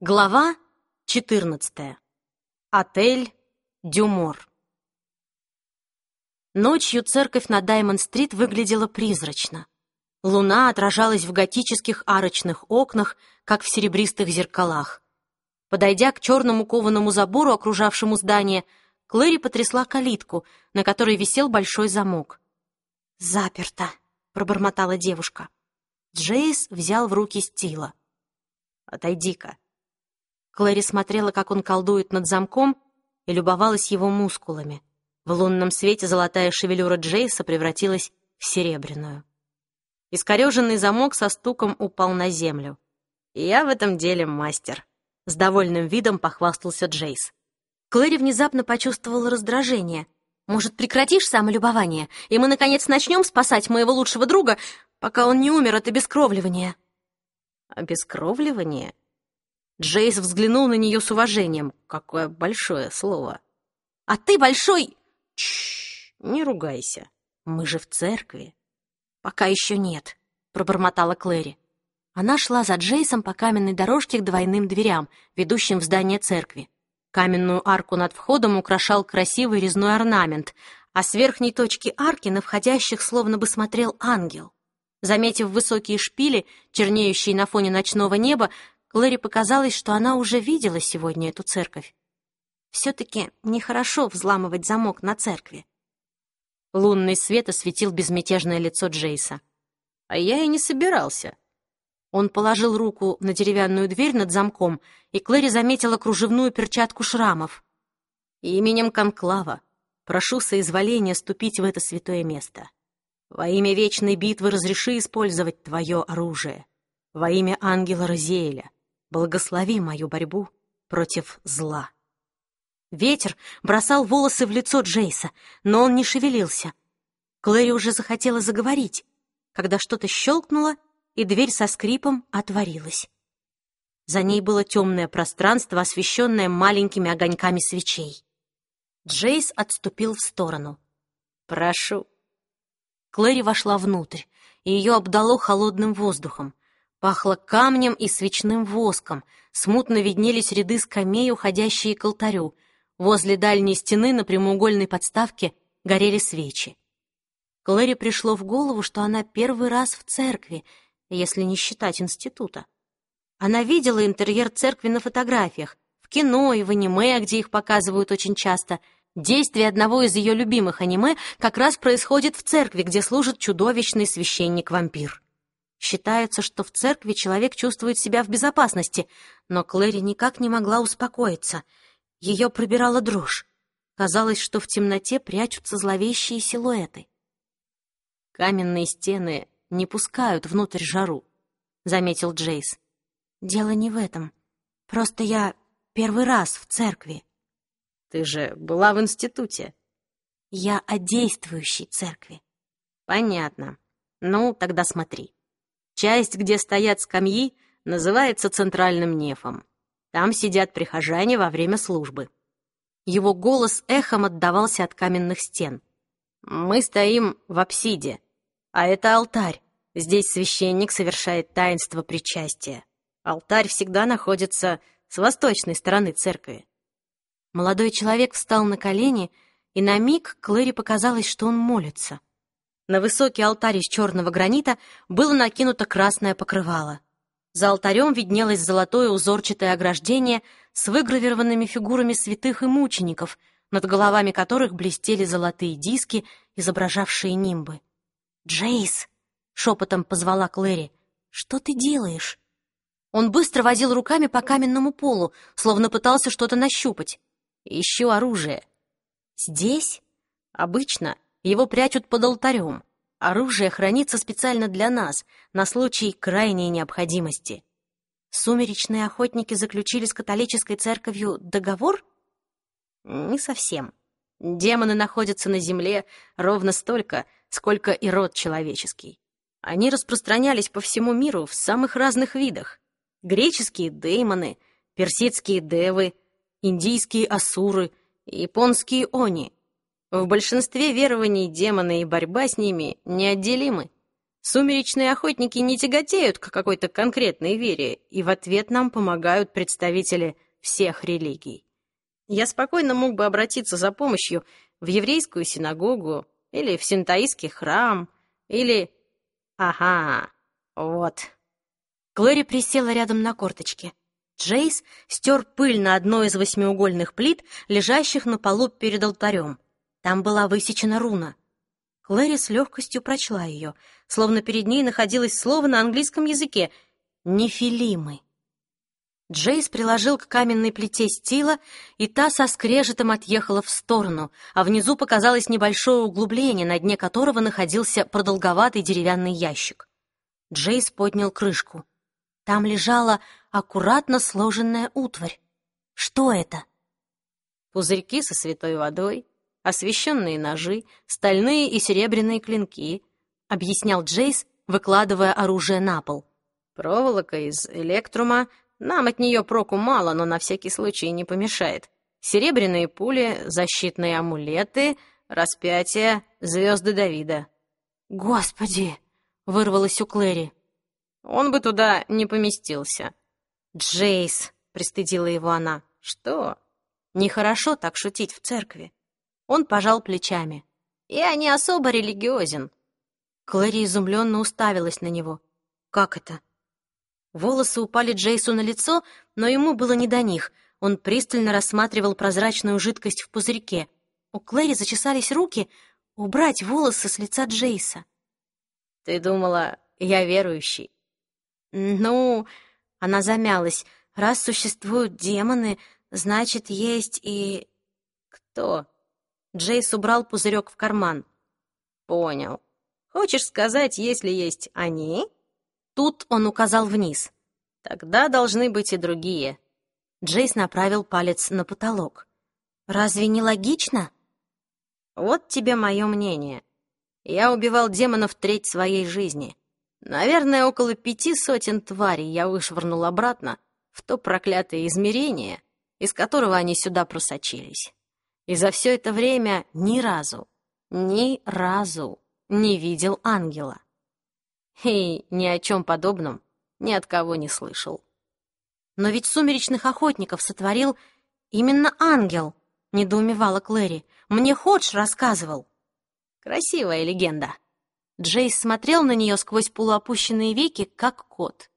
Глава 14. Отель Дюмор. Ночью церковь на Даймонд-стрит выглядела призрачно. Луна отражалась в готических арочных окнах, как в серебристых зеркалах. Подойдя к черному кованому забору, окружавшему здание, Клэри потрясла калитку, на которой висел большой замок. «Заперто», — пробормотала девушка. Джейс взял в руки стила. «Отойди-ка», Клэри смотрела, как он колдует над замком, и любовалась его мускулами. В лунном свете золотая шевелюра Джейса превратилась в серебряную. Искореженный замок со стуком упал на землю. «Я в этом деле мастер», — с довольным видом похвастался Джейс. Клэри внезапно почувствовала раздражение. «Может, прекратишь самолюбование, и мы, наконец, начнем спасать моего лучшего друга, пока он не умер от обескровливания?» «Обескровливание?» Джейс взглянул на нее с уважением. Какое большое слово. «А ты большой...» Чш, не ругайся. Мы же в церкви. Пока еще нет, пробормотала Клэри. Она шла за Джейсом по каменной дорожке к двойным дверям, ведущим в здание церкви. Каменную арку над входом украшал красивый резной орнамент, а с верхней точки арки на входящих словно бы смотрел ангел. Заметив высокие шпили, чернеющие на фоне ночного неба, Клэри показалось, что она уже видела сегодня эту церковь. Все-таки нехорошо взламывать замок на церкви. Лунный свет осветил безмятежное лицо Джейса. «А я и не собирался». Он положил руку на деревянную дверь над замком, и Клэри заметила кружевную перчатку шрамов. «Именем Конклава прошу соизволения ступить в это святое место. Во имя вечной битвы разреши использовать твое оружие. Во имя ангела Розеэля благослови мою борьбу против зла». Ветер бросал волосы в лицо Джейса, но он не шевелился. Клэри уже захотела заговорить, когда что-то щелкнуло, и дверь со скрипом отворилась. За ней было темное пространство, освещенное маленькими огоньками свечей. Джейс отступил в сторону. «Прошу». Клэри вошла внутрь, и ее обдало холодным воздухом. Пахло камнем и свечным воском, смутно виднелись ряды скамей, уходящие к алтарю. Возле дальней стены на прямоугольной подставке горели свечи. Клэри пришло в голову, что она первый раз в церкви, если не считать института. Она видела интерьер церкви на фотографиях, в кино и в аниме, где их показывают очень часто. Действие одного из ее любимых аниме как раз происходит в церкви, где служит чудовищный священник-вампир. Считается, что в церкви человек чувствует себя в безопасности, но Клэри никак не могла успокоиться. Ее пробирала дрожь. Казалось, что в темноте прячутся зловещие силуэты. «Каменные стены не пускают внутрь жару», — заметил Джейс. «Дело не в этом. Просто я первый раз в церкви». «Ты же была в институте». «Я о действующей церкви». «Понятно. Ну, тогда смотри. Часть, где стоят скамьи, называется центральным нефом. Там сидят прихожане во время службы. Его голос эхом отдавался от каменных стен. Мы стоим в апсиде, а это алтарь. Здесь священник совершает таинство причастия. Алтарь всегда находится с восточной стороны церкви. Молодой человек встал на колени, и на миг Клэри показалось, что он молится. На высокий алтарь из черного гранита было накинуто красное покрывало. За алтарем виднелось золотое узорчатое ограждение с выгравированными фигурами святых и мучеников, над головами которых блестели золотые диски, изображавшие нимбы. «Джейс!» — шепотом позвала Клэри. «Что ты делаешь?» Он быстро водил руками по каменному полу, словно пытался что-то нащупать. «Ищу оружие». «Здесь?» «Обычно его прячут под алтарем. Оружие хранится специально для нас, на случай крайней необходимости. Сумеречные охотники заключили с католической церковью договор? Не совсем. Демоны находятся на земле ровно столько, сколько и род человеческий. Они распространялись по всему миру в самых разных видах. Греческие демоны, персидские девы, индийские асуры, японские они — в большинстве верований демоны и борьба с ними неотделимы. Сумеречные охотники не тяготеют к какой-то конкретной вере, и в ответ нам помогают представители всех религий. Я спокойно мог бы обратиться за помощью в еврейскую синагогу или в синтаистский храм, или... Ага, вот. Глори присела рядом на корточке. Джейс стер пыль на одной из восьмиугольных плит, лежащих на полу перед алтарем. Там была высечена руна. Клэри с легкостью прочла ее, словно перед ней находилось слово на английском языке «нефилимы». Джейс приложил к каменной плите стила, и та со скрежетом отъехала в сторону, а внизу показалось небольшое углубление, на дне которого находился продолговатый деревянный ящик. Джейс поднял крышку. Там лежала аккуратно сложенная утварь. Что это? Пузырьки со святой водой, освещенные ножи, стальные и серебряные клинки, объяснял Джейс, выкладывая оружие на пол. Проволока из электрума, нам от нее проку мало, но на всякий случай не помешает. Серебряные пули, защитные амулеты, распятие, звезды Давида. «Господи!» — вырвалось у Клэри. «Он бы туда не поместился». «Джейс!» — пристыдила его она. «Что?» «Нехорошо так шутить в церкви». Он пожал плечами. «Я не особо религиозен». Клэри изумленно уставилась на него. «Как это?» Волосы упали Джейсу на лицо, но ему было не до них. Он пристально рассматривал прозрачную жидкость в пузырьке. У Клэри зачесались руки убрать волосы с лица Джейса. «Ты думала, я верующий?» «Ну...» — она замялась. «Раз существуют демоны, значит, есть и...» «Кто?» Джейс убрал пузырек в карман. «Понял. Хочешь сказать, если есть они, Тут он указал вниз. «Тогда должны быть и другие». Джейс направил палец на потолок. «Разве не логично?» «Вот тебе мое мнение. Я убивал демонов треть своей жизни. Наверное, около пяти сотен тварей я вышвырнул обратно в то проклятое измерение, из которого они сюда просочились. И за все это время ни разу, ни разу не видел ангела. И ни о чем подобном ни от кого не слышал. «Но ведь сумеречных охотников сотворил именно ангел», — недоумевала Клэри. «Мне Ходж рассказывал». «Красивая легенда». Джейс смотрел на нее сквозь полуопущенные веки, как кот.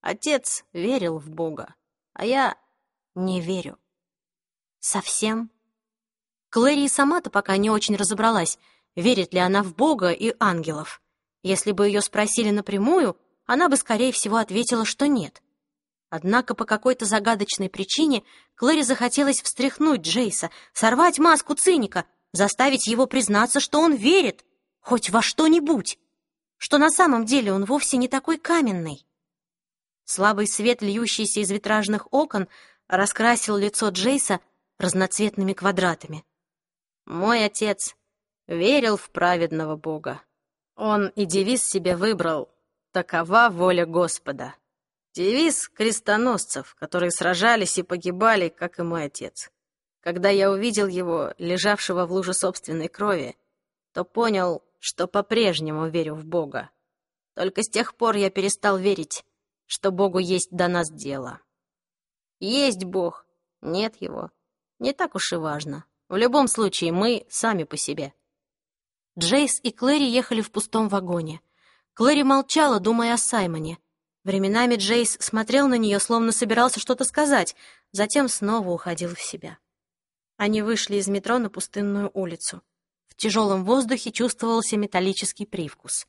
Отец верил в Бога, а я не верю. Совсем? Клэри сама-то пока не очень разобралась, верит ли она в Бога и ангелов. Если бы ее спросили напрямую, она бы, скорее всего, ответила, что нет. Однако по какой-то загадочной причине Клэри захотелось встряхнуть Джейса, сорвать маску циника, заставить его признаться, что он верит хоть во что-нибудь, что на самом деле он вовсе не такой каменный. Слабый свет, льющийся из витражных окон, раскрасил лицо Джейса разноцветными квадратами. «Мой отец верил в праведного Бога», он и девиз себе выбрал «Такова воля Господа». Девиз крестоносцев, которые сражались и погибали, как и мой отец. Когда я увидел его, лежавшего в луже собственной крови, то понял, что по-прежнему верю в Бога. Только с тех пор я перестал верить, что Богу есть до нас дело. Есть Бог, нет его. Не так уж и важно. В любом случае, мы сами по себе. Джейс и Клэри ехали в пустом вагоне. Клэри молчала, думая о Саймоне. Временами Джейс смотрел на нее, словно собирался что-то сказать, затем снова уходил в себя. Они вышли из метро на пустынную улицу. В тяжелом воздухе чувствовался металлический привкус.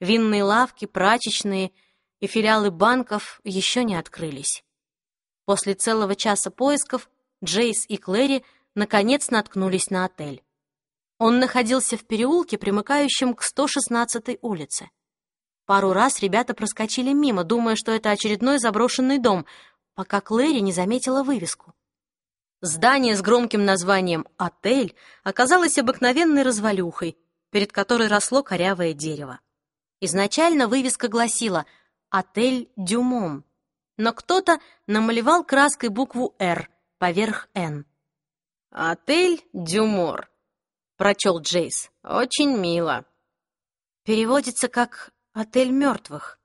Винные лавки, прачечные и филиалы банков еще не открылись. После целого часа поисков Джейс и Клэри наконец наткнулись на отель. Он находился в переулке, примыкающем к 116-й улице. Пару раз ребята проскочили мимо, думая, что это очередной заброшенный дом, пока Клэри не заметила вывеску. Здание с громким названием «Отель» оказалось обыкновенной развалюхой, перед которой росло корявое дерево. Изначально вывеска гласила «Отель Дюмом», но кто-то намалевал краской букву «Р» поверх «Н». «Отель Дюмор», прочел Джейс. «Очень мило». «Переводится как отель мертвых.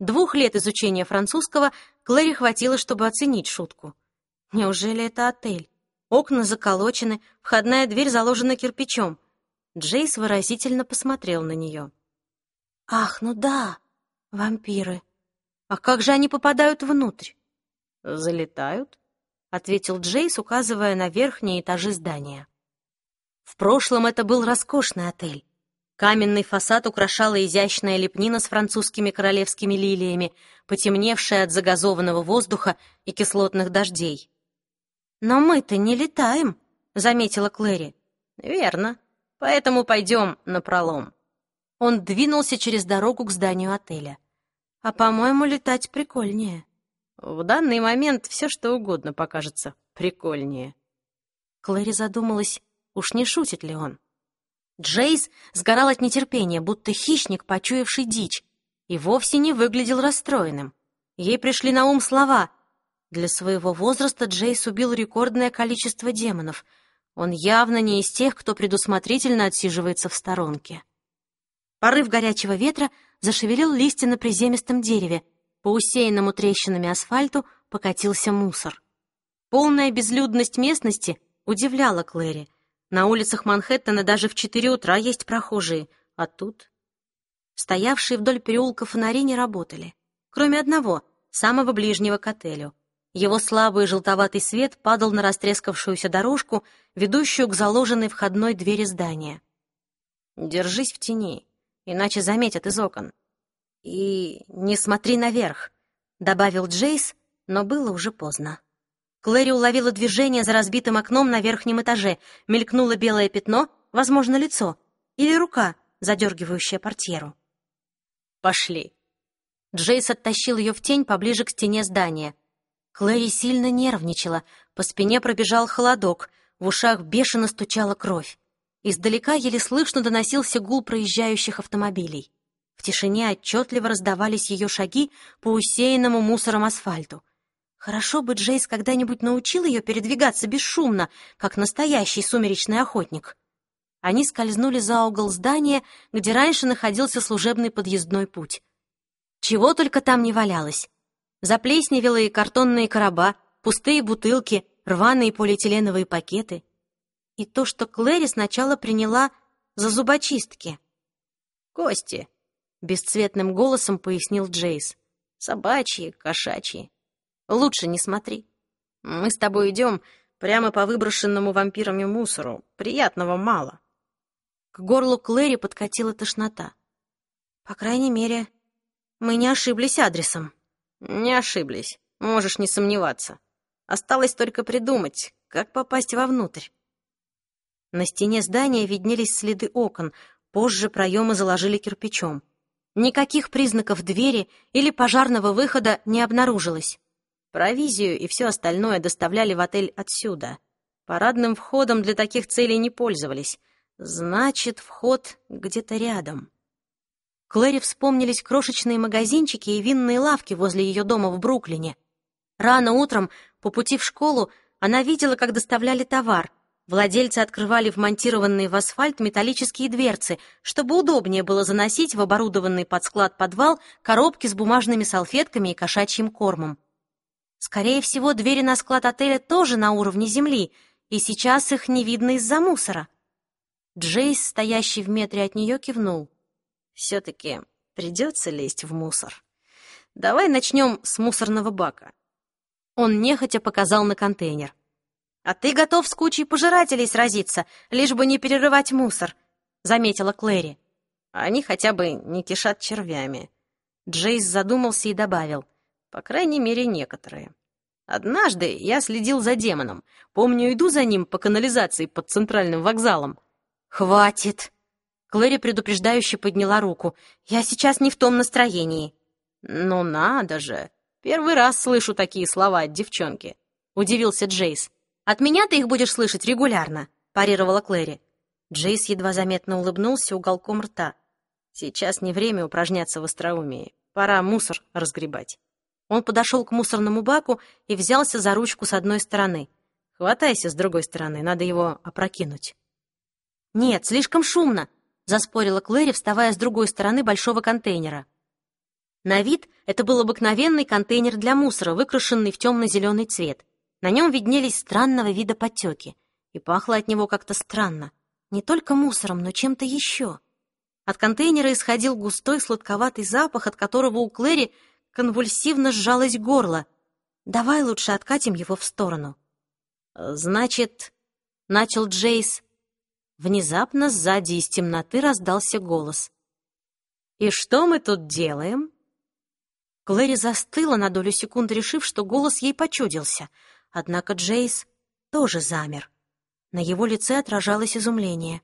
Двух лет изучения французского Клэри хватило, чтобы оценить шутку. Неужели это отель? Окна заколочены, входная дверь заложена кирпичом. Джейс выразительно посмотрел на нее. «Ах, ну да, вампиры. А как же они попадают внутрь?» «Залетают», — ответил Джейс, указывая на верхние этажи здания. В прошлом это был роскошный отель. Каменный фасад украшала изящная лепнина с французскими королевскими лилиями, потемневшая от загазованного воздуха и кислотных дождей. «Но мы-то не летаем», — заметила Клэри. «Верно. Поэтому пойдем на пролом». Он двинулся через дорогу к зданию отеля. «А, по-моему, летать прикольнее». «В данный момент все что угодно покажется прикольнее». Клэри задумалась, уж не шутит ли он. Джейс сгорал от нетерпения, будто хищник, почуявший дичь, и вовсе не выглядел расстроенным. Ей пришли на ум слова. Для своего возраста Джейс убил рекордное количество демонов. Он явно не из тех, кто предусмотрительно отсиживается в сторонке. Порыв горячего ветра зашевелил листья на приземистом дереве. По усеянному трещинами асфальту покатился мусор. Полная безлюдность местности удивляла Клэри. На улицах Манхэттена даже в четыре утра есть прохожие, а тут... Стоявшие вдоль переулка фонари не работали, кроме одного, самого ближнего к отелю. Его слабый желтоватый свет падал на растрескавшуюся дорожку, ведущую к заложенной входной двери здания. «Держись в тени, иначе заметят из окон. И не смотри наверх», — добавил Джейс, но было уже поздно. Клэри уловила движение за разбитым окном на верхнем этаже. Мелькнуло белое пятно, возможно, лицо. Или рука, задергивающая портьеру. «Пошли». Джейс оттащил ее в тень поближе к стене здания. Клэри сильно нервничала, по спине пробежал холодок, в ушах бешено стучала кровь. Издалека еле слышно доносился гул проезжающих автомобилей. В тишине отчетливо раздавались ее шаги по усеянному мусором асфальту — Хорошо бы Джейс когда-нибудь научил ее передвигаться бесшумно, как настоящий сумеречный охотник. Они скользнули за угол здания, где раньше находился служебный подъездной путь. Чего только там не валялось. Заплесневелые картонные короба, пустые бутылки, рваные полиэтиленовые пакеты. И то, что Клэри сначала приняла за зубочистки. «Кости», — бесцветным голосом пояснил Джейс. «Собачьи, кошачьи. Лучше не смотри. Мы с тобой идем прямо по выброшенному вампирами мусору. Приятного мало. К горлу Клэри подкатила тошнота. По крайней мере, мы не ошиблись адресом. Не ошиблись, можешь не сомневаться. Осталось только придумать, как попасть вовнутрь. На стене здания виднелись следы окон, позже проемы заложили кирпичом. Никаких признаков двери или пожарного выхода не обнаружилось. Провизию и все остальное доставляли в отель отсюда. Парадным входом для таких целей не пользовались. Значит, вход где-то рядом. Клэри вспомнились крошечные магазинчики и винные лавки возле ее дома в Бруклине. Рано утром, по пути в школу, она видела, как доставляли товар. Владельцы открывали вмонтированные в асфальт металлические дверцы, чтобы удобнее было заносить в оборудованный под склад подвал коробки с бумажными салфетками и кошачьим кормом. Скорее всего, двери на склад отеля тоже на уровне земли, и сейчас их не видно из-за мусора. Джейс, стоящий в метре от нее, кивнул. «Все-таки придется лезть в мусор. Давай начнем с мусорного бака». Он нехотя показал на контейнер. «А ты готов с кучей пожирателей сразиться, лишь бы не перерывать мусор», — заметила Клэри. «Они хотя бы не кишат червями». Джейс задумался и добавил. По крайней мере, некоторые. Однажды я следил за демоном. Помню, иду за ним по канализации под центральным вокзалом. «Хватит!» Клэри предупреждающе подняла руку. «Я сейчас не в том настроении». «Ну надо же! Первый раз слышу такие слова от девчонки», — удивился Джейс. «От меня ты их будешь слышать регулярно», — парировала Клэри. Джейс едва заметно улыбнулся уголком рта. «Сейчас не время упражняться в остроумии. Пора мусор разгребать». Он подошел к мусорному баку и взялся за ручку с одной стороны. «Хватайся с другой стороны, надо его опрокинуть». «Нет, слишком шумно. — заспорила Клэри, вставая с другой стороны большого контейнера. На вид это был обыкновенный контейнер для мусора, выкрашенный в темно-зеленый цвет. На нем виднелись странного вида потеки, и пахло от него как-то странно. Не только мусором, но чем-то еще. От контейнера исходил густой сладковатый запах, от которого у Клэри конвульсивно сжалось горло. «Давай лучше откатим его в сторону». «Значит...» — начал Джейс. Внезапно сзади из темноты раздался голос. «И что мы тут делаем?» Клэри застыла на долю секунды, решив, что голос ей почудился. Однако Джейс тоже замер. На его лице отражалось изумление.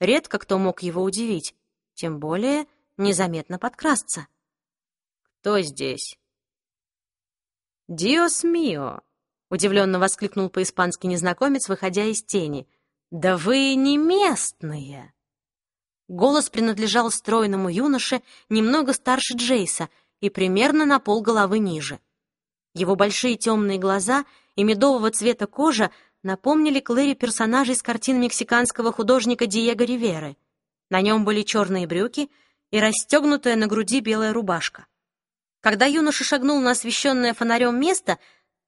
Редко кто мог его удивить, тем более незаметно подкрасться. «Кто здесь?» «Диос мио!» — удивленно воскликнул по-испански незнакомец, выходя из тени. «Да вы не местные!» Голос принадлежал стройному юноше, немного старше Джейса — и примерно на пол головы ниже. Его большие темные глаза и медового цвета кожа напомнили Клэри персонажей с картин мексиканского художника Диего Риверы. На нем были черные брюки и расстегнутая на груди белая рубашка. Когда юноша шагнул на освещенное фонарем место,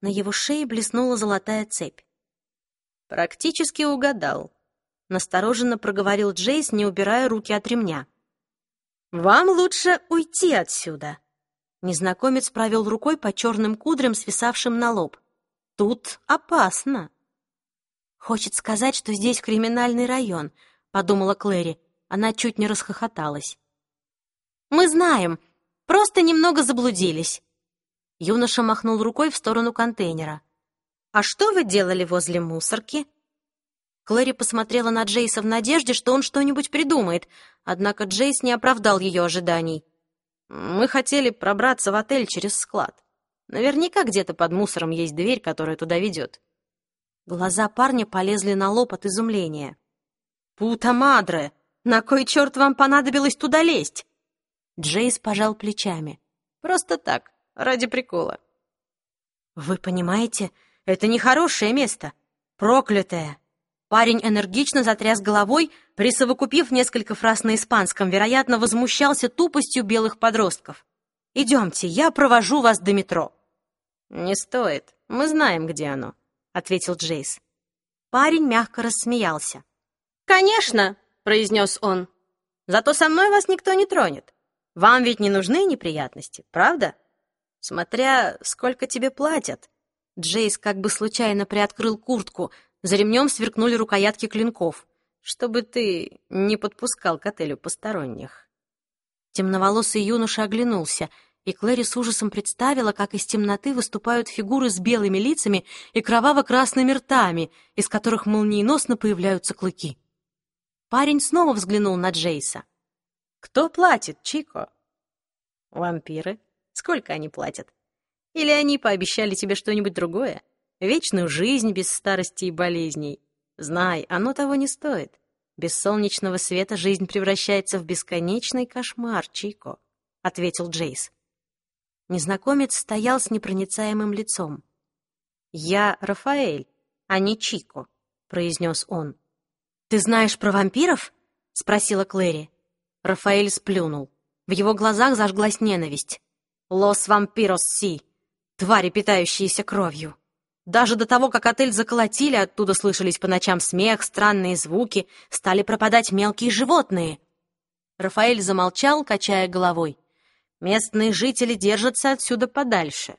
на его шее блеснула золотая цепь. «Практически угадал», — настороженно проговорил Джейс, не убирая руки от ремня. «Вам лучше уйти отсюда», Незнакомец провел рукой по черным кудрям, свисавшим на лоб. «Тут опасно!» «Хочет сказать, что здесь криминальный район», — подумала Клэри. Она чуть не расхохоталась. «Мы знаем, просто немного заблудились». Юноша махнул рукой в сторону контейнера. «А что вы делали возле мусорки?» Клэри посмотрела на Джейса в надежде, что он что-нибудь придумает, однако Джейс не оправдал ее ожиданий. Мы хотели пробраться в отель через склад. Наверняка где-то под мусором есть дверь, которая туда ведет. Глаза парня полезли на лоб от изумления. «Пута мадре! На кой черт вам понадобилось туда лезть?» Джейс пожал плечами. «Просто так, ради прикола». «Вы понимаете, это нехорошее место. Проклятое!» Парень энергично затряс головой, присовокупив несколько фраз на испанском, вероятно, возмущался тупостью белых подростков. «Идемте, я провожу вас до метро». «Не стоит, мы знаем, где оно», — ответил Джейс. Парень мягко рассмеялся. «Конечно», — произнес он. «Зато со мной вас никто не тронет. Вам ведь не нужны неприятности, правда? Смотря, сколько тебе платят». Джейс как бы случайно приоткрыл куртку, за ремнем сверкнули рукоятки клинков, чтобы ты не подпускал к отелю посторонних. Темноволосый юноша оглянулся, и Клэри с ужасом представила, как из темноты выступают фигуры с белыми лицами и кроваво-красными ртами, из которых молниеносно появляются клыки. Парень снова взглянул на Джейса. «Кто платит, Чико?» «Вампиры. Сколько они платят? Или они пообещали тебе что-нибудь другое?» Вечную жизнь без старости и болезней. Знай, оно того не стоит. Без солнечного света жизнь превращается в бесконечный кошмар, Чико, — ответил Джейс. Незнакомец стоял с непроницаемым лицом. «Я Рафаэль, а не Чико», — произнес он. «Ты знаешь про вампиров?» — спросила Клэри. Рафаэль сплюнул. В его глазах зажглась ненависть. «Лос вампирос си!» Твари, питающиеся кровью. Даже до того, как отель заколотили, оттуда слышались по ночам смех, странные звуки, стали пропадать мелкие животные. Рафаэль замолчал, качая головой. Местные жители держатся отсюда подальше.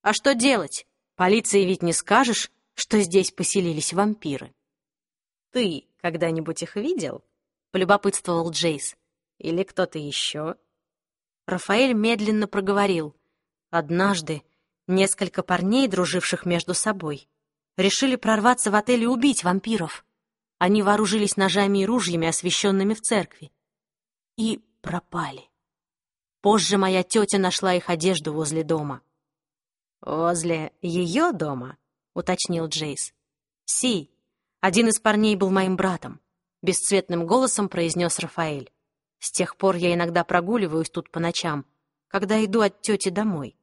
А что делать? Полиции ведь не скажешь, что здесь поселились вампиры. Ты когда-нибудь их видел? Полюбопытствовал Джейс. Или кто-то еще? Рафаэль медленно проговорил. Однажды Несколько парней, друживших между собой, решили прорваться в отель и убить вампиров. Они вооружились ножами и ружьями, освященными в церкви. И пропали. Позже моя тетя нашла их одежду возле дома. «Возле ее дома?» — уточнил Джейс. «Си, один из парней был моим братом», — бесцветным голосом произнес Рафаэль. «С тех пор я иногда прогуливаюсь тут по ночам, когда иду от тети домой.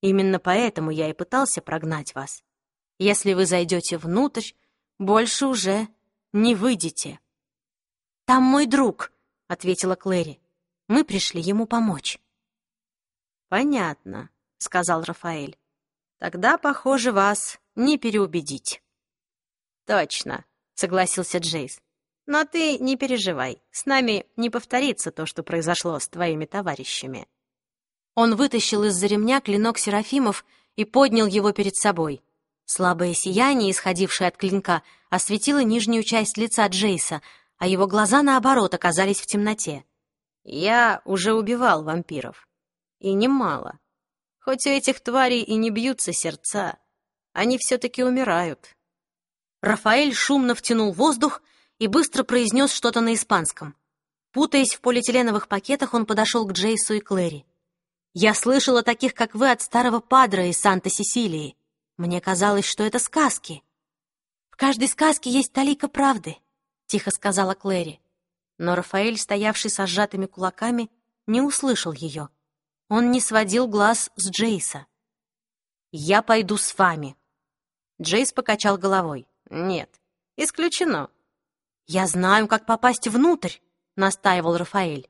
Именно поэтому я и пытался прогнать вас. Если вы зайдете внутрь, больше уже не выйдете. «Там мой друг», — ответила Клэри. «Мы пришли ему помочь». «Понятно», — сказал Рафаэль. «Тогда, похоже, вас не переубедить». «Точно», — согласился Джейс. «Но ты не переживай, с нами не повторится то, что произошло с твоими товарищами». Он вытащил из-за ремня клинок Серафимов и поднял его перед собой. Слабое сияние, исходившее от клинка, осветило нижнюю часть лица Джейса, а его глаза, наоборот, оказались в темноте. «Я уже убивал вампиров. И немало. Хоть у этих тварей и не бьются сердца, они все-таки умирают». Рафаэль шумно втянул воздух и быстро произнес что-то на испанском. Путаясь в полиэтиленовых пакетах, он подошел к Джейсу и Клэри. «Я слышал о таких, как вы, от старого падра из Санта-Сесилии. Мне казалось, что это сказки». «В каждой сказке есть талика правды», — тихо сказала Клэри. Но Рафаэль, стоявший со сжатыми кулаками, не услышал ее. Он не сводил глаз с Джейса. «Я пойду с вами». Джейс покачал головой. «Нет, исключено». «Я знаю, как попасть внутрь», — настаивал Рафаэль.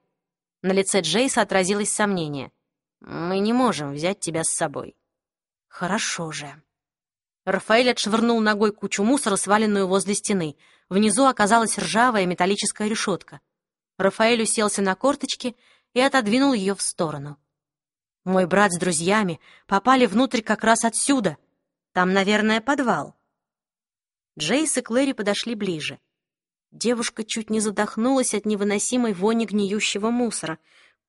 На лице Джейса отразилось сомнение. «Мы не можем взять тебя с собой». «Хорошо же». Рафаэль отшвырнул ногой кучу мусора, сваленную возле стены. Внизу оказалась ржавая металлическая решетка. Рафаэль уселся на корточки и отодвинул ее в сторону. «Мой брат с друзьями попали внутрь как раз отсюда. Там, наверное, подвал». Джейс и Клэри подошли ближе. Девушка чуть не задохнулась от невыносимой вони гниющего мусора.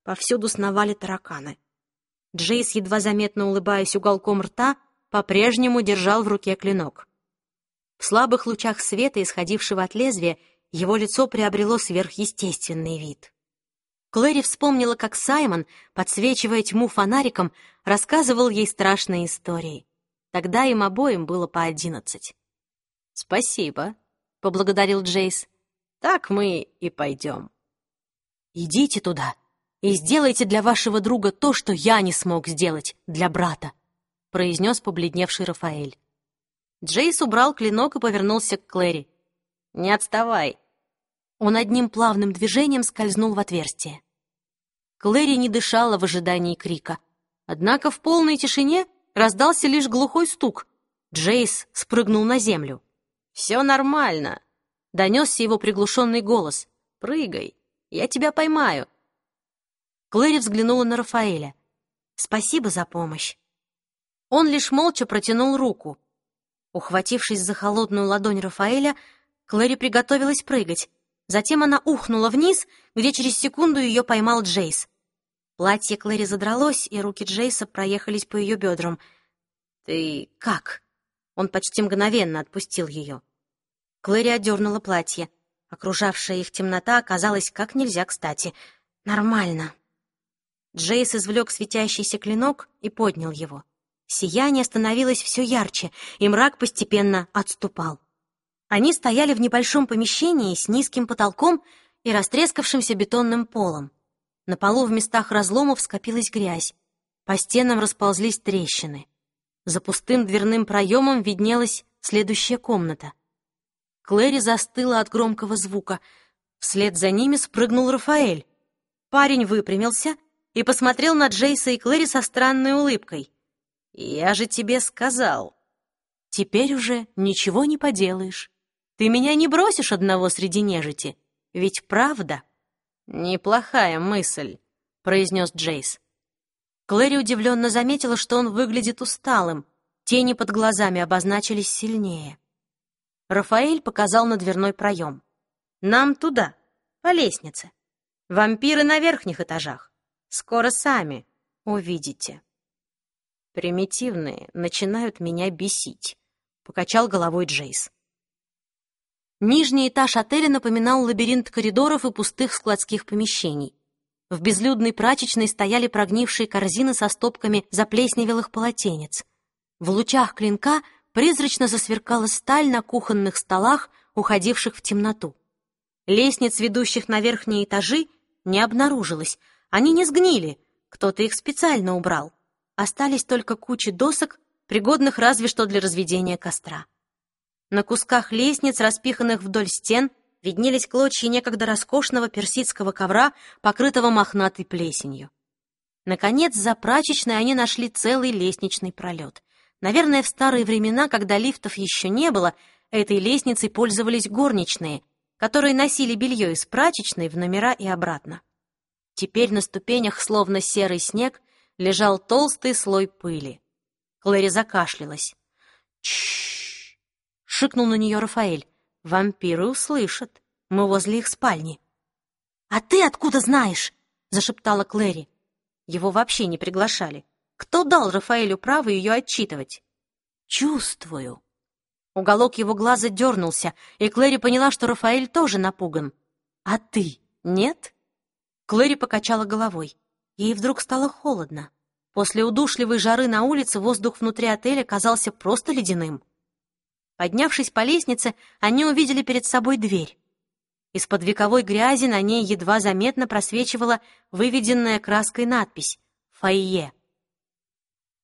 Повсюду сновали тараканы. Джейс, едва заметно улыбаясь уголком рта, по-прежнему держал в руке клинок. В слабых лучах света, исходившего от лезвия, его лицо приобрело сверхъестественный вид. Клэри вспомнила, как Саймон, подсвечивая тьму фонариком, рассказывал ей страшные истории. Тогда им обоим было по одиннадцать. «Спасибо», — поблагодарил Джейс. «Так мы и пойдем». «Идите туда и сделайте для вашего друга то, что я не смог сделать для брата», — произнес побледневший Рафаэль. Джейс убрал клинок и повернулся к Клэри. «Не отставай!» Он одним плавным движением скользнул в отверстие. Клэри не дышала в ожидании крика. Однако в полной тишине раздался лишь глухой стук. Джейс спрыгнул на землю. «Все нормально!» — донесся его приглушенный голос. «Прыгай, я тебя поймаю!» Клэри взглянула на Рафаэля. «Спасибо за помощь». Он лишь молча протянул руку. Ухватившись за холодную ладонь Рафаэля, Клэри приготовилась прыгать. Затем она ухнула вниз, где через секунду ее поймал Джейс. Платье Клэри задралось, и руки Джейса проехались по ее бедрам. «Ты как?» Он почти мгновенно отпустил ее. Клэри одернула платье. Окружавшая их темнота оказалась как нельзя кстати. «Нормально». Джейс извлек светящийся клинок и поднял его. Сияние становилось все ярче, и мрак постепенно отступал. Они стояли в небольшом помещении с низким потолком и растрескавшимся бетонным полом. На полу в местах разломов скопилась грязь. По стенам расползлись трещины. За пустым дверным проемом виднелась следующая комната. Клэри застыла от громкого звука. Вслед за ними спрыгнул Рафаэль. Парень выпрямился и посмотрел на Джейса и Клэри со странной улыбкой. «Я же тебе сказал». «Теперь уже ничего не поделаешь. Ты меня не бросишь одного среди нежити, ведь правда?» «Неплохая мысль», — произнес Джейс. Клэри удивленно заметила, что он выглядит усталым. Тени под глазами обозначились сильнее. Рафаэль показал на дверной проем. «Нам туда, по лестнице. Вампиры на верхних этажах. Скоро сами увидите» примитивные начинают меня бесить», — покачал головой Джейс. Нижний этаж отеля напоминал лабиринт коридоров и пустых складских помещений. В безлюдной прачечной стояли прогнившие корзины со стопками заплесневелых полотенец. В лучах клинка призрачно засверкала сталь на кухонных столах, уходивших в темноту. Лестниц, ведущих на верхние этажи, не обнаружилось. Они не сгнили, кто-то их специально убрал. Остались только кучи досок, пригодных разве что для разведения костра. На кусках лестниц, распиханных вдоль стен, виднелись клочья некогда роскошного персидского ковра, покрытого мохнатой плесенью. Наконец, за прачечной они нашли целый лестничный пролет. Наверное, в старые времена, когда лифтов еще не было, этой лестницей пользовались горничные, которые носили белье из прачечной в номера и обратно. Теперь на ступенях, словно серый снег, лежал толстый слой пыли. Клэри закашлялась. «Чш!» — шикнул на нее Рафаэль. «Вампиры услышат. Мы возле их спальни». «А ты откуда знаешь?» — зашептала Клэри. Его вообще не приглашали. Кто дал Рафаэлю право ее отчитывать? «Чувствую». Уголок его глаза дернулся, и Клэри поняла, что Рафаэль тоже напуган. «А ты нет?» Клэри покачала головой. Ей вдруг стало холодно. После удушливой жары на улице воздух внутри отеля казался просто ледяным. Поднявшись по лестнице, они увидели перед собой дверь. Из-под вековой грязи на ней едва заметно просвечивала выведенная краской надпись «Фойе».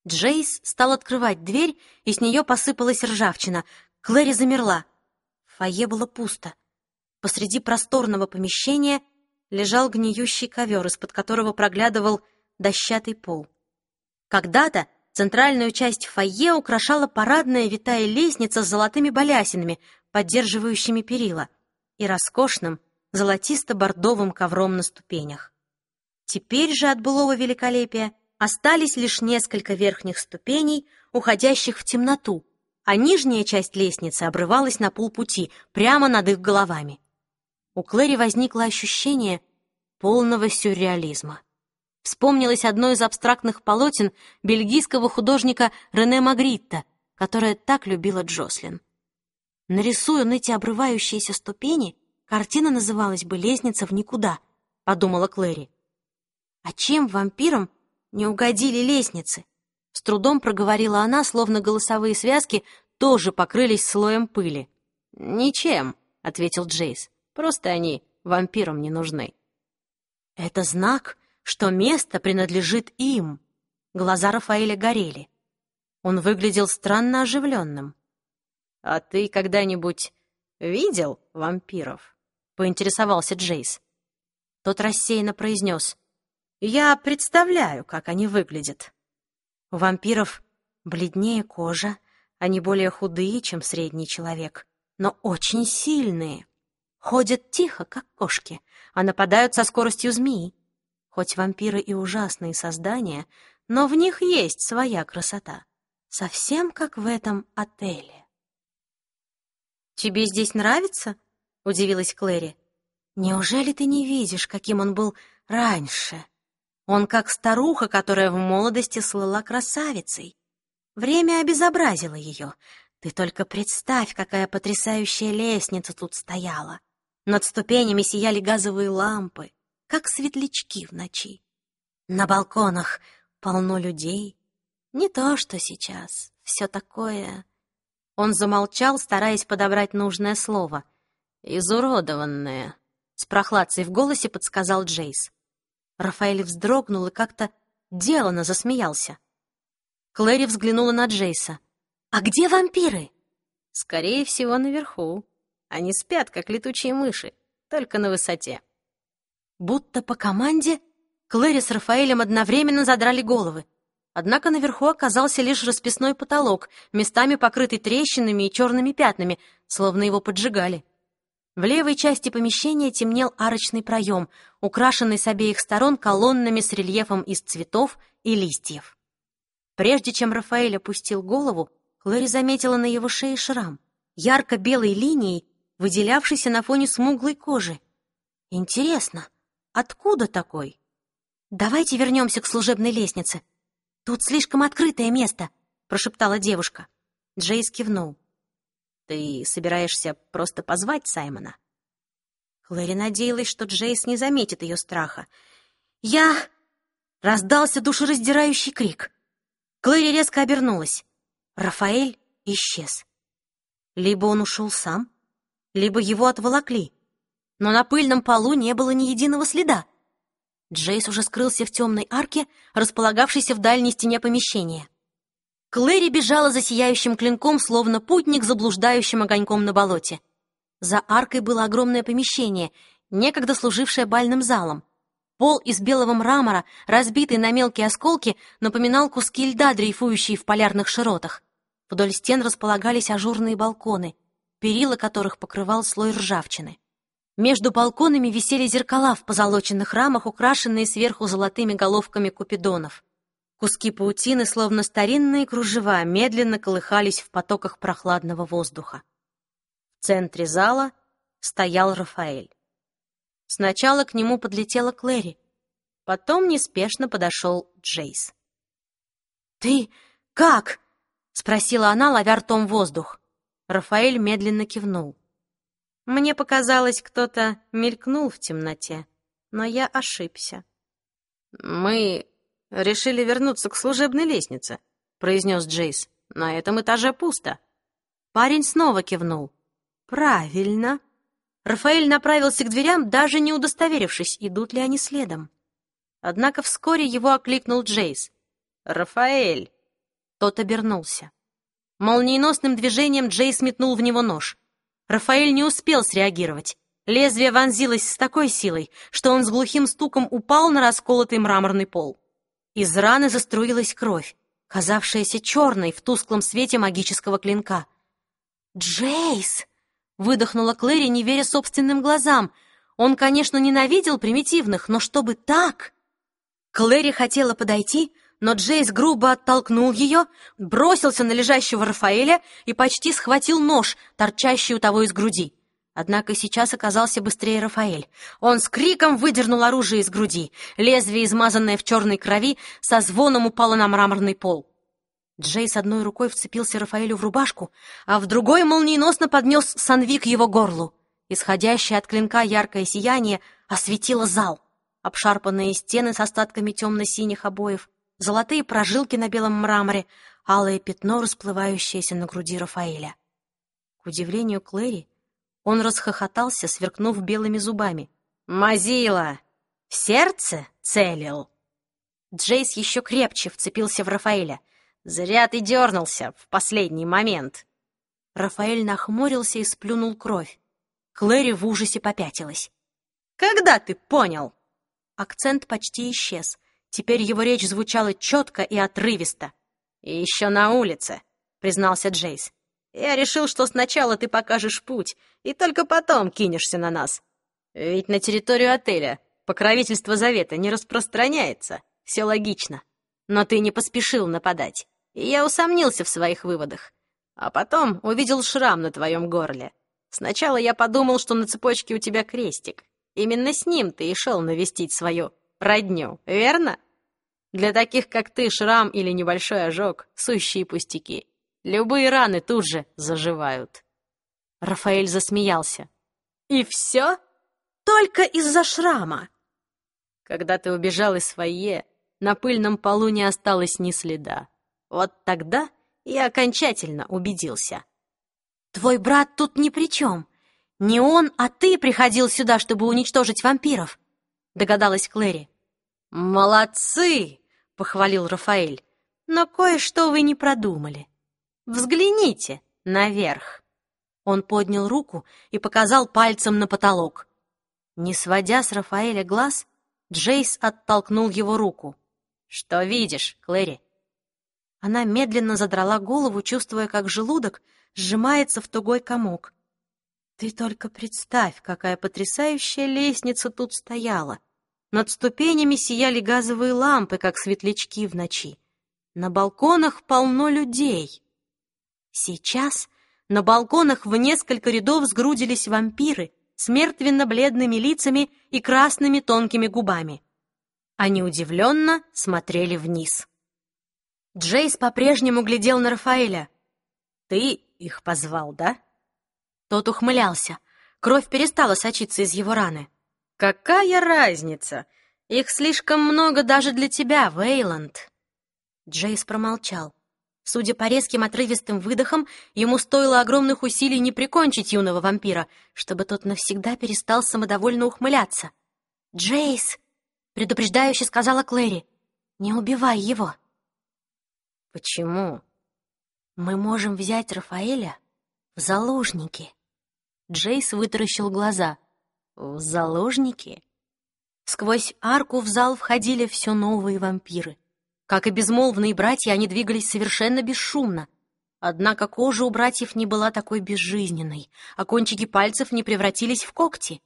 Джейс стал открывать дверь, и с нее посыпалась ржавчина. Клэри замерла. В было пусто. Посреди просторного помещения — лежал гниющий ковер, из-под которого проглядывал дощатый пол. Когда-то центральную часть фойе украшала парадная витая лестница с золотыми балясинами, поддерживающими перила, и роскошным золотисто-бордовым ковром на ступенях. Теперь же от былого великолепия остались лишь несколько верхних ступеней, уходящих в темноту, а нижняя часть лестницы обрывалась на полпути, прямо над их головами у Клэри возникло ощущение полного сюрреализма. Вспомнилось одно из абстрактных полотен бельгийского художника Рене Магритта, которое так любила Джослин. Нарисуя на эти обрывающиеся ступени, картина называлась бы «Лестница в никуда», — подумала Клэри. А чем вампирам не угодили лестницы? С трудом проговорила она, словно голосовые связки тоже покрылись слоем пыли. «Ничем», — ответил Джейс. Просто они вампирам не нужны. Это знак, что место принадлежит им. Глаза Рафаэля горели. Он выглядел странно оживленным. «А ты когда-нибудь видел вампиров?» — поинтересовался Джейс. Тот рассеянно произнес. «Я представляю, как они выглядят. У вампиров бледнее кожа, они более худые, чем средний человек, но очень сильные. Ходят тихо, как кошки, а нападают со скоростью змеи. Хоть вампиры и ужасные создания, но в них есть своя красота. Совсем как в этом отеле. «Тебе здесь нравится?» — удивилась Клэри. «Неужели ты не видишь, каким он был раньше? Он как старуха, которая в молодости слыла красавицей. Время обезобразило ее. Ты только представь, какая потрясающая лестница тут стояла. Над ступенями сияли газовые лампы, как светлячки в ночи. На балконах полно людей. Не то, что сейчас. Все такое... Он замолчал, стараясь подобрать нужное слово. «Изуродованное», — с прохладцей в голосе подсказал Джейс. Рафаэль вздрогнул и как-то делано засмеялся. Клэри взглянула на Джейса. «А где вампиры?» «Скорее всего, наверху», они спят, как летучие мыши, только на высоте. Будто по команде Клэри с Рафаэлем одновременно задрали головы. Однако наверху оказался лишь расписной потолок, местами покрытый трещинами и черными пятнами, словно его поджигали. В левой части помещения темнел арочный проем, украшенный с обеих сторон колоннами с рельефом из цветов и листьев. Прежде чем Рафаэль опустил голову, Клэри заметила на его шее шрам. Ярко-белой линией выделявшийся на фоне смуглой кожи. Интересно, откуда такой? Давайте вернемся к служебной лестнице. Тут слишком открытое место, прошептала девушка. Джейс кивнул. Ты собираешься просто позвать Саймона? Клэри надеялась, что Джейс не заметит ее страха. «Я...» — раздался душераздирающий крик. Клэри резко обернулась. Рафаэль исчез. Либо он ушел сам, либо его отволокли. Но на пыльном полу не было ни единого следа. Джейс уже скрылся в темной арке, располагавшейся в дальней стене помещения. Клэри бежала за сияющим клинком, словно путник, заблуждающим огоньком на болоте. За аркой было огромное помещение, некогда служившее бальным залом. Пол из белого мрамора, разбитый на мелкие осколки, напоминал куски льда, дрейфующие в полярных широтах. Вдоль стен располагались ажурные балконы, перила которых покрывал слой ржавчины. Между балконами висели зеркала в позолоченных рамах, украшенные сверху золотыми головками купидонов. Куски паутины, словно старинные кружева, медленно колыхались в потоках прохладного воздуха. В центре зала стоял Рафаэль. Сначала к нему подлетела Клэри, потом неспешно подошел Джейс. «Ты как?» — спросила она, ловя ртом воздух. Рафаэль медленно кивнул. Мне показалось, кто-то мелькнул в темноте, но я ошибся. «Мы решили вернуться к служебной лестнице», — произнес Джейс. «На этом этаже пусто». Парень снова кивнул. «Правильно». Рафаэль направился к дверям, даже не удостоверившись, идут ли они следом. Однако вскоре его окликнул Джейс. «Рафаэль!» Тот обернулся. Молниеносным движением Джейс метнул в него нож. Рафаэль не успел среагировать. Лезвие вонзилось с такой силой, что он с глухим стуком упал на расколотый мраморный пол. Из раны заструилась кровь, казавшаяся черной в тусклом свете магического клинка. «Джейс!» — выдохнула Клэри, не веря собственным глазам. Он, конечно, ненавидел примитивных, но чтобы так... Клэри хотела подойти, но Джейс грубо оттолкнул ее, бросился на лежащего Рафаэля и почти схватил нож, торчащий у того из груди. Однако сейчас оказался быстрее Рафаэль. Он с криком выдернул оружие из груди. Лезвие, измазанное в черной крови, со звоном упало на мраморный пол. Джейс одной рукой вцепился Рафаэлю в рубашку, а в другой молниеносно поднес Санви к его горлу. Исходящее от клинка яркое сияние осветило зал. Обшарпанные стены с остатками темно-синих обоев, золотые прожилки на белом мраморе, алое пятно, расплывающееся на груди Рафаэля. К удивлению Клэри, он расхохотался, сверкнув белыми зубами. «Мазила! В сердце целил!» Джейс еще крепче вцепился в Рафаэля. «Зря ты дернулся в последний момент!» Рафаэль нахмурился и сплюнул кровь. Клэри в ужасе попятилась. «Когда ты понял?» Акцент почти исчез. Теперь его речь звучала четко и отрывисто. «И еще на улице», — признался Джейс. «Я решил, что сначала ты покажешь путь, и только потом кинешься на нас. Ведь на территорию отеля покровительство Завета не распространяется. Все логично. Но ты не поспешил нападать, и я усомнился в своих выводах. А потом увидел шрам на твоем горле. Сначала я подумал, что на цепочке у тебя крестик. Именно с ним ты и шел навестить свою родню, верно?» Для таких, как ты, шрам или небольшой ожог — сущие пустяки. Любые раны тут же заживают. Рафаэль засмеялся. «И все? Только из-за шрама?» Когда ты убежал из фойе, на пыльном полу не осталось ни следа. Вот тогда я окончательно убедился. «Твой брат тут ни при чем. Не он, а ты приходил сюда, чтобы уничтожить вампиров», — догадалась Клэри. «Молодцы!» — похвалил Рафаэль. «Но кое-что вы не продумали. Взгляните наверх». Он поднял руку и показал пальцем на потолок. Не сводя с Рафаэля глаз, Джейс оттолкнул его руку. «Что видишь, Клэри?» Она медленно задрала голову, чувствуя, как желудок сжимается в тугой комок. «Ты только представь, какая потрясающая лестница тут стояла!» Над ступенями сияли газовые лампы, как светлячки в ночи. На балконах полно людей. Сейчас на балконах в несколько рядов сгрудились вампиры с мертвенно-бледными лицами и красными тонкими губами. Они удивленно смотрели вниз. Джейс по-прежнему глядел на Рафаэля. «Ты их позвал, да?» Тот ухмылялся. Кровь перестала сочиться из его раны. «Какая разница? Их слишком много даже для тебя, Вейланд!» Джейс промолчал. Судя по резким отрывистым выдохам, ему стоило огромных усилий не прикончить юного вампира, чтобы тот навсегда перестал самодовольно ухмыляться. «Джейс!» — предупреждающе сказала Клэри. «Не убивай его!» «Почему?» «Мы можем взять Рафаэля в заложники». Джейс вытаращил глаза. «В заложники?» Сквозь арку в зал входили все новые вампиры. Как и безмолвные братья, они двигались совершенно бесшумно. Однако кожа у братьев не была такой безжизненной, а кончики пальцев не превратились в когти.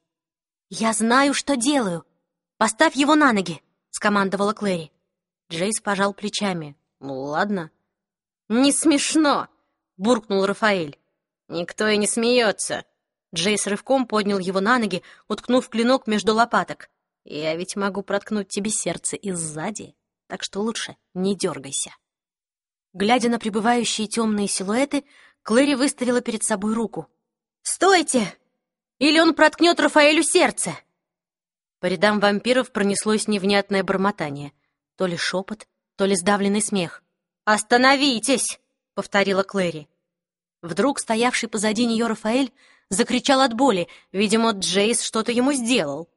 «Я знаю, что делаю! Поставь его на ноги!» — скомандовала Клэри. Джейс пожал плечами. «Ну, ладно». «Не смешно!» — буркнул Рафаэль. «Никто и не смеется!» Джейс рывком поднял его на ноги, уткнув клинок между лопаток. «Я ведь могу проткнуть тебе сердце и сзади, так что лучше не дергайся». Глядя на прибывающие темные силуэты, Клэри выставила перед собой руку. «Стойте! Или он проткнет Рафаэлю сердце!» По рядам вампиров пронеслось невнятное бормотание. То ли шепот, то ли сдавленный смех. «Остановитесь!» — повторила Клэри. Вдруг стоявший позади нее Рафаэль закричал от боли. Видимо, Джейс что-то ему сделал.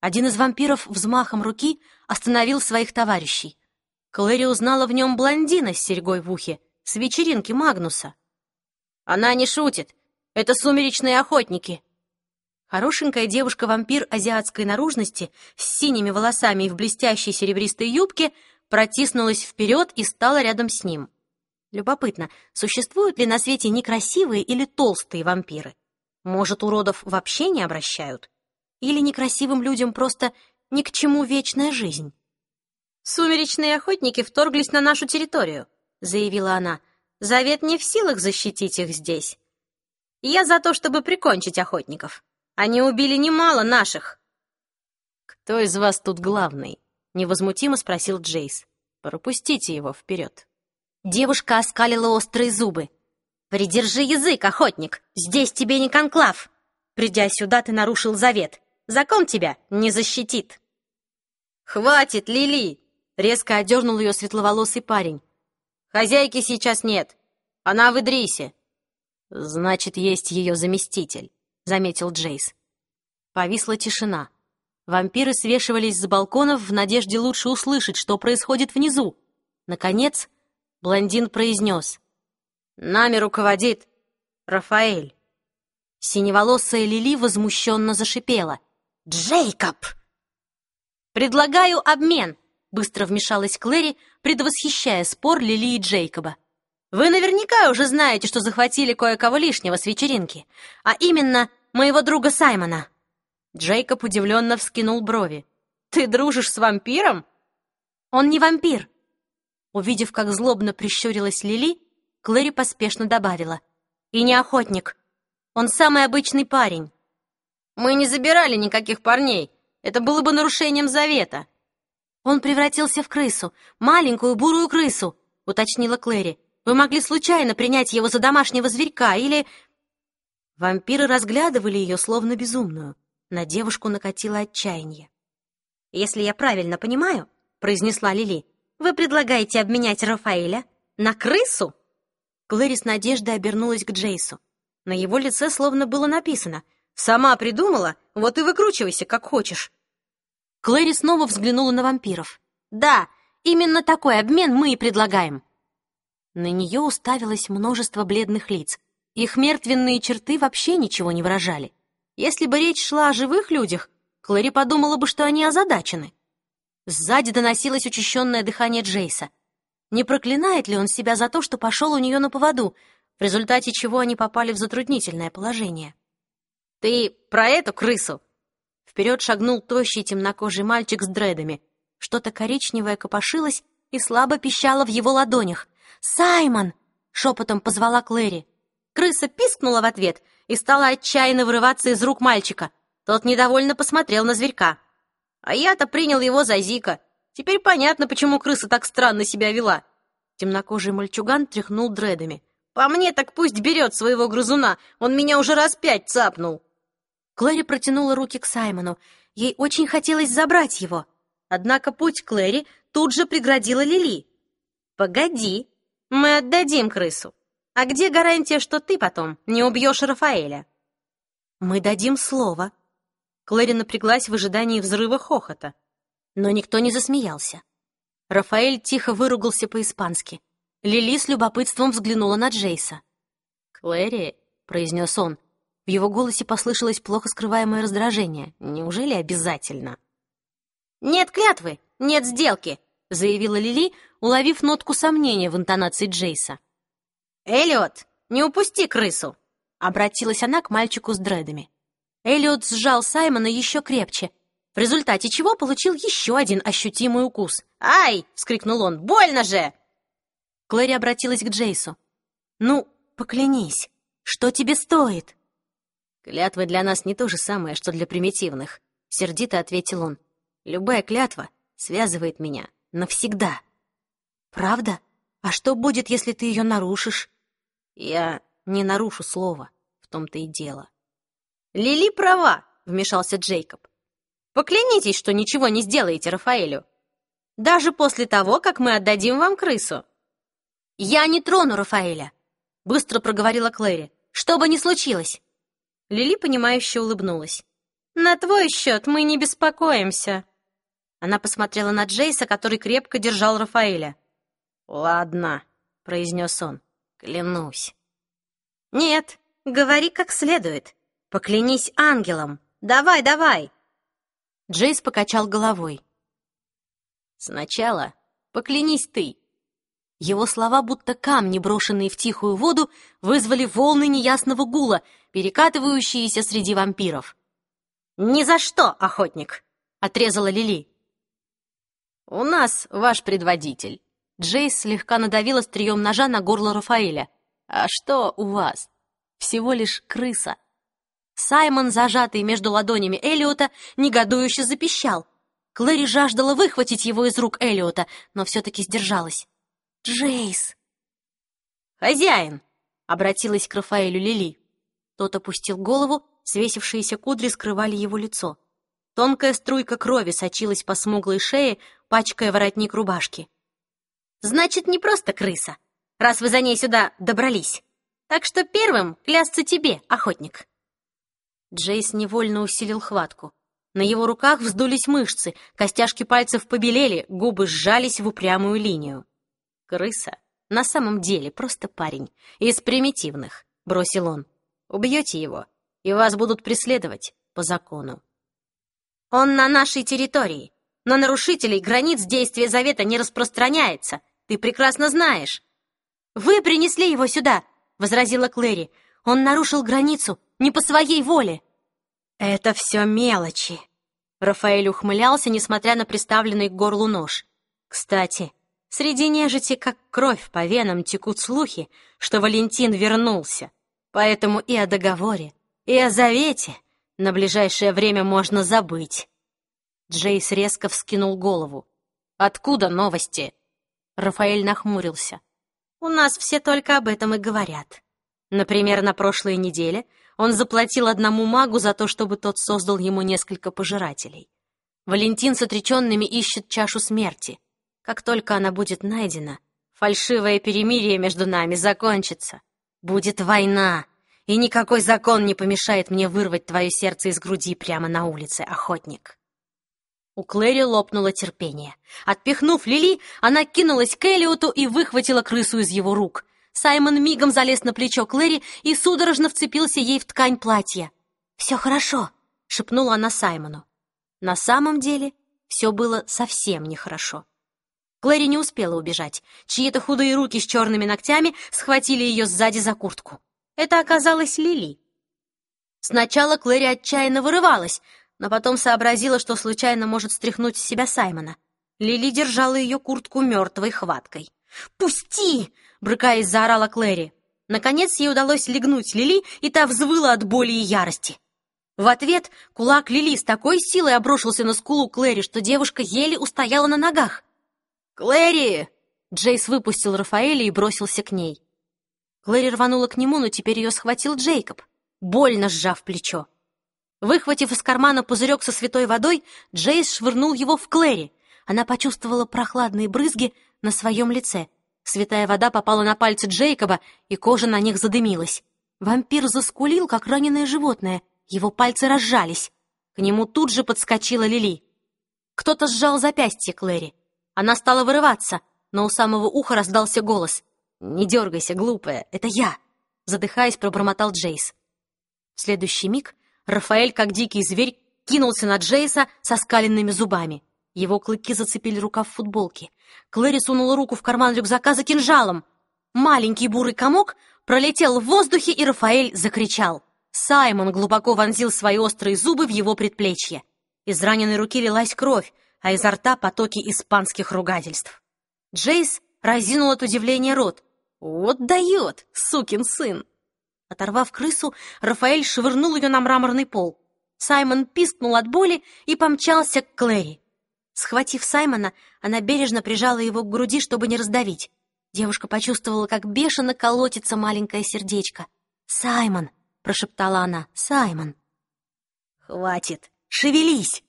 Один из вампиров взмахом руки остановил своих товарищей. Клэри узнала в нем блондина с серьгой в ухе, с вечеринки Магнуса. «Она не шутит. Это сумеречные охотники». Хорошенькая девушка-вампир азиатской наружности с синими волосами и в блестящей серебристой юбке протиснулась вперед и стала рядом с ним. Любопытно, существуют ли на свете некрасивые или толстые вампиры? Может, уродов вообще не обращают? Или некрасивым людям просто ни к чему вечная жизнь? «Сумеречные охотники вторглись на нашу территорию», — заявила она. «Завет не в силах защитить их здесь. Я за то, чтобы прикончить охотников. Они убили немало наших». «Кто из вас тут главный?» — невозмутимо спросил Джейс. «Пропустите его вперед». Девушка оскалила острые зубы. «Придержи язык, охотник! Здесь тебе не конклав! Придя сюда, ты нарушил завет. Закон тебя не защитит!» «Хватит, Лили!» — резко одернул ее светловолосый парень. «Хозяйки сейчас нет. Она в Идрисе». «Значит, есть ее заместитель», — заметил Джейс. Повисла тишина. Вампиры свешивались с балконов в надежде лучше услышать, что происходит внизу. Наконец, блондин произнес. Нами руководит Рафаэль. Синеволосая Лили возмущенно зашипела. «Джейкоб!» «Предлагаю обмен!» — быстро вмешалась Клэри, предвосхищая спор Лили и Джейкоба. «Вы наверняка уже знаете, что захватили кое-кого лишнего с вечеринки, а именно моего друга Саймона». Джейкоб удивленно вскинул брови. «Ты дружишь с вампиром?» «Он не вампир». Увидев, как злобно прищурилась Лили, Клэри поспешно добавила. «И не охотник. Он самый обычный парень». «Мы не забирали никаких парней. Это было бы нарушением завета». «Он превратился в крысу, маленькую бурую крысу», — уточнила Клэри. «Вы могли случайно принять его за домашнего зверька или...» Вампиры разглядывали ее, словно безумную. На девушку накатило отчаяние. «Если я правильно понимаю», — произнесла Лили, «вы предлагаете обменять Рафаэля на крысу?» Клэри с надеждой обернулась к Джейсу. На его лице словно было написано «Сама придумала, вот и выкручивайся, как хочешь». Клэри снова взглянула на вампиров. «Да, именно такой обмен мы и предлагаем». На нее уставилось множество бледных лиц. Их мертвенные черты вообще ничего не выражали. Если бы речь шла о живых людях, Клэри подумала бы, что они озадачены. Сзади доносилось учащенное дыхание Джейса. Не проклинает ли он себя за то, что пошел у нее на поводу, в результате чего они попали в затруднительное положение? «Ты про эту крысу?» Вперед шагнул тощий темнокожий мальчик с дредами. Что-то коричневое копошилось и слабо пищало в его ладонях. «Саймон!» — шепотом позвала Клэри. Крыса пискнула в ответ и стала отчаянно вырываться из рук мальчика. Тот недовольно посмотрел на зверька. А я-то принял его за Зика. Теперь понятно, почему крыса так странно себя вела. Темнокожий мальчуган тряхнул дредами. По мне так пусть берет своего грызуна, он меня уже раз пять цапнул. Клэри протянула руки к Саймону. Ей очень хотелось забрать его. Однако путь Клэри тут же преградила Лили. «Погоди, мы отдадим крысу. А где гарантия, что ты потом не убьешь Рафаэля?» «Мы дадим слово». Клэри напряглась в ожидании взрыва хохота но никто не засмеялся. Рафаэль тихо выругался по-испански. Лили с любопытством взглянула на Джейса. «Клэри», — произнес он, — В его голосе послышалось плохо скрываемое раздражение. Неужели обязательно? «Нет клятвы, нет сделки», — заявила Лили, уловив нотку сомнения в интонации Джейса. «Эллиот, не упусти крысу!» — обратилась она к мальчику с дредами. Эллиот сжал Саймона еще крепче, в результате чего получил еще один ощутимый укус. «Ай!» — вскрикнул он. «Больно же!» Клэри обратилась к Джейсу. «Ну, поклянись, что тебе стоит?» «Клятвы для нас не то же самое, что для примитивных», — сердито ответил он. «Любая клятва связывает меня навсегда». «Правда? А что будет, если ты ее нарушишь?» «Я не нарушу слова, в том-то и дело». «Лили права», — вмешался Джейкоб. «Поклянитесь, что ничего не сделаете Рафаэлю. Даже после того, как мы отдадим вам крысу». «Я не трону Рафаэля», — быстро проговорила Клэри. «Что бы ни случилось». Лили, понимающе улыбнулась. «На твой счет мы не беспокоимся». Она посмотрела на Джейса, который крепко держал Рафаэля. «Ладно», — произнес он, — «клянусь». «Нет, говори как следует. Поклянись ангелом. Давай, давай!» Джейс покачал головой. «Сначала поклянись ты». Его слова, будто камни, брошенные в тихую воду, вызвали волны неясного гула, перекатывающиеся среди вампиров. «Ни за что, охотник!» — отрезала Лили. «У нас ваш предводитель». Джейс слегка надавил острием ножа на горло Рафаэля. «А что у вас? Всего лишь крыса». Саймон, зажатый между ладонями Элиота, негодующе запищал. Клэри жаждала выхватить его из рук Элиота, но все-таки сдержалась. «Джейс!» «Хозяин!» — обратилась к Рафаэлю Лили. Тот опустил голову, свесившиеся кудри скрывали его лицо. Тонкая струйка крови сочилась по смуглой шее, пачкая воротник рубашки. «Значит, не просто крыса, раз вы за ней сюда добрались. Так что первым клясться тебе, охотник». Джейс невольно усилил хватку. На его руках вздулись мышцы, костяшки пальцев побелели, губы сжались в упрямую линию. «Крыса на самом деле просто парень, из примитивных», — бросил он. «Убьете его, и вас будут преследовать по закону». «Он на нашей территории. На нарушителей границ действия завета не распространяется. Ты прекрасно знаешь». «Вы принесли его сюда», — возразила Клэри. «Он нарушил границу, не по своей воле». «Это все мелочи», — Рафаэль ухмылялся, несмотря на приставленный к горлу нож. «Кстати, среди нежити, как кровь по венам, текут слухи, что Валентин вернулся. Поэтому и о договоре, и о завете на ближайшее время можно забыть». Джейс резко вскинул голову. «Откуда новости?» Рафаэль нахмурился. «У нас все только об этом и говорят. Например, на прошлой неделе он заплатил одному магу за то, чтобы тот создал ему несколько пожирателей. Валентин с отреченными ищет чашу смерти. Как только она будет найдена, фальшивое перемирие между нами закончится. Будет война, и никакой закон не помешает мне вырвать твое сердце из груди прямо на улице, охотник. У Клэри лопнуло терпение. Отпихнув Лили, она кинулась к Элиоту и выхватила крысу из его рук. Саймон мигом залез на плечо Клэри и судорожно вцепился ей в ткань платья. «Все хорошо», — шепнула она Саймону. На самом деле все было совсем нехорошо. Клэри не успела убежать. Чьи-то худые руки с черными ногтями схватили ее сзади за куртку. Это оказалась Лили. Сначала Клэри отчаянно вырывалась, но потом сообразила, что случайно может стряхнуть с себя Саймона. Лили держала ее куртку мертвой хваткой. «Пусти!» — брыкаясь, заорала Клэри. Наконец ей удалось легнуть Лили, и та взвыла от боли и ярости. В ответ кулак Лили с такой силой обрушился на скулу Клэри, что девушка еле устояла на ногах. «Клэри!» Джейс выпустил Рафаэля и бросился к ней. Клэри рванула к нему, но теперь ее схватил Джейкоб, больно сжав плечо. Выхватив из кармана пузырек со святой водой, Джейс швырнул его в Клэри. Она почувствовала прохладные брызги на своем лице. Святая вода попала на пальцы Джейкоба, и кожа на них задымилась. Вампир заскулил, как раненое животное. Его пальцы разжались. К нему тут же подскочила Лили. Кто-то сжал запястье Клэри. Она стала вырываться, но у самого уха раздался голос. «Не дергайся, глупая, это я!» Задыхаясь, пробормотал Джейс. В следующий миг Рафаэль, как дикий зверь, кинулся на Джейса со скаленными зубами. Его клыки зацепили рукав футболки. Клэри сунула руку в карман рюкзака за кинжалом. Маленький бурый комок пролетел в воздухе, и Рафаэль закричал. Саймон глубоко вонзил свои острые зубы в его предплечье. Из раненой руки лилась кровь, а изо рта потоки испанских ругательств. Джейс разинул от удивления рот. «Вот дает, сукин сын!» Оторвав крысу, Рафаэль швырнул ее на мраморный пол. Саймон пискнул от боли и помчался к Клэри. Схватив Саймона, она бережно прижала его к груди, чтобы не раздавить. Девушка почувствовала, как бешено колотится маленькое сердечко. «Саймон!» — прошептала она. «Саймон!» «Хватит! Шевелись!»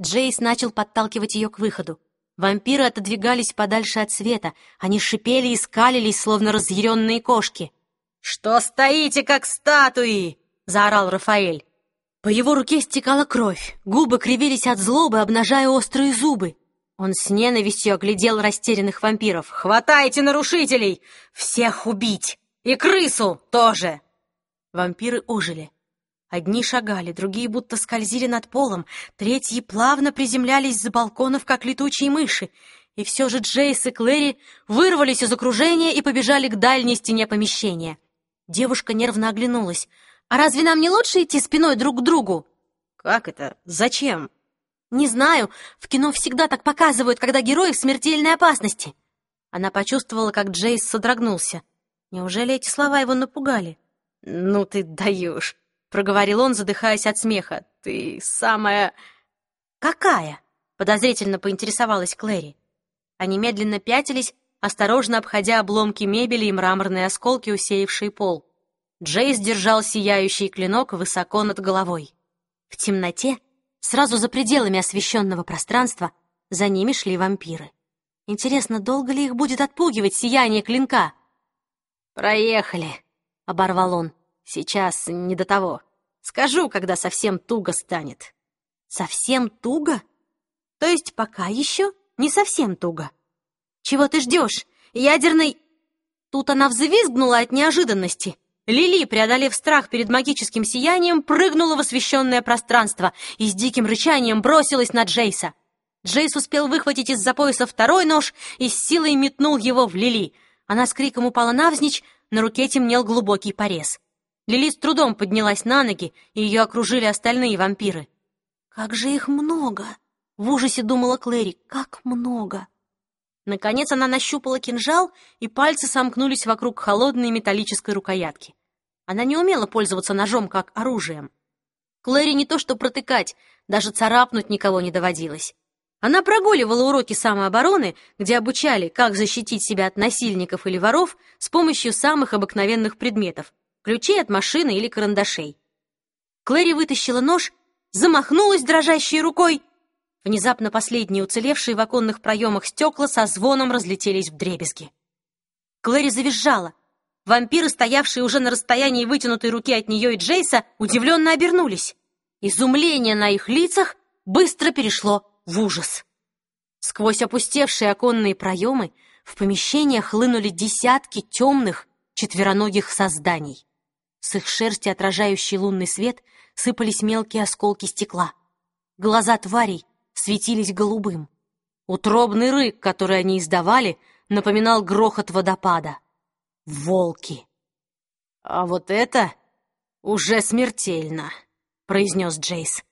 Джейс начал подталкивать ее к выходу. Вампиры отодвигались подальше от света. Они шипели и скалились, словно разъяренные кошки. «Что стоите, как статуи?» — заорал Рафаэль. По его руке стекала кровь, губы кривились от злобы, обнажая острые зубы. Он с ненавистью оглядел растерянных вампиров. «Хватайте нарушителей! Всех убить! И крысу тоже!» Вампиры ожили. Одни шагали, другие будто скользили над полом, третьи плавно приземлялись с балконов, как летучие мыши. И все же Джейс и Клэри вырвались из окружения и побежали к дальней стене помещения. Девушка нервно оглянулась. «А разве нам не лучше идти спиной друг к другу?» «Как это? Зачем?» «Не знаю. В кино всегда так показывают, когда герои в смертельной опасности». Она почувствовала, как Джейс содрогнулся. Неужели эти слова его напугали? «Ну ты даешь!» — проговорил он, задыхаясь от смеха. «Ты самая...» «Какая?» — подозрительно поинтересовалась Клэри. Они медленно пятились, осторожно обходя обломки мебели и мраморные осколки, усеявшие пол. Джейс держал сияющий клинок высоко над головой. В темноте, сразу за пределами освещенного пространства, за ними шли вампиры. Интересно, долго ли их будет отпугивать сияние клинка? «Проехали», — оборвал он. «Сейчас не до того. Скажу, когда совсем туго станет». «Совсем туго? То есть пока еще не совсем туго?» «Чего ты ждешь? Ядерный...» Тут она взвизгнула от неожиданности. Лили, преодолев страх перед магическим сиянием, прыгнула в освещенное пространство и с диким рычанием бросилась на Джейса. Джейс успел выхватить из-за пояса второй нож и с силой метнул его в Лили. Она с криком упала навзничь, на руке темнел глубокий порез. Лили с трудом поднялась на ноги, и ее окружили остальные вампиры. «Как же их много!» — в ужасе думала Клэри. «Как много!» Наконец она нащупала кинжал, и пальцы сомкнулись вокруг холодной металлической рукоятки. Она не умела пользоваться ножом как оружием. Клэри не то что протыкать, даже царапнуть никого не доводилось. Она прогуливала уроки самообороны, где обучали, как защитить себя от насильников или воров с помощью самых обыкновенных предметов — ключей от машины или карандашей. Клэри вытащила нож, замахнулась дрожащей рукой Внезапно последние уцелевшие в оконных проемах стекла со звоном разлетелись в дребезги. Клэри завизжала. Вампиры, стоявшие уже на расстоянии вытянутой руки от нее и Джейса, удивленно обернулись. Изумление на их лицах быстро перешло в ужас. Сквозь опустевшие оконные проемы в помещение хлынули десятки темных четвероногих созданий. С их шерсти, отражающий лунный свет, сыпались мелкие осколки стекла. Глаза тварей светились голубым. Утробный рык, который они издавали, напоминал грохот водопада. Волки! «А вот это уже смертельно», — произнес Джейс.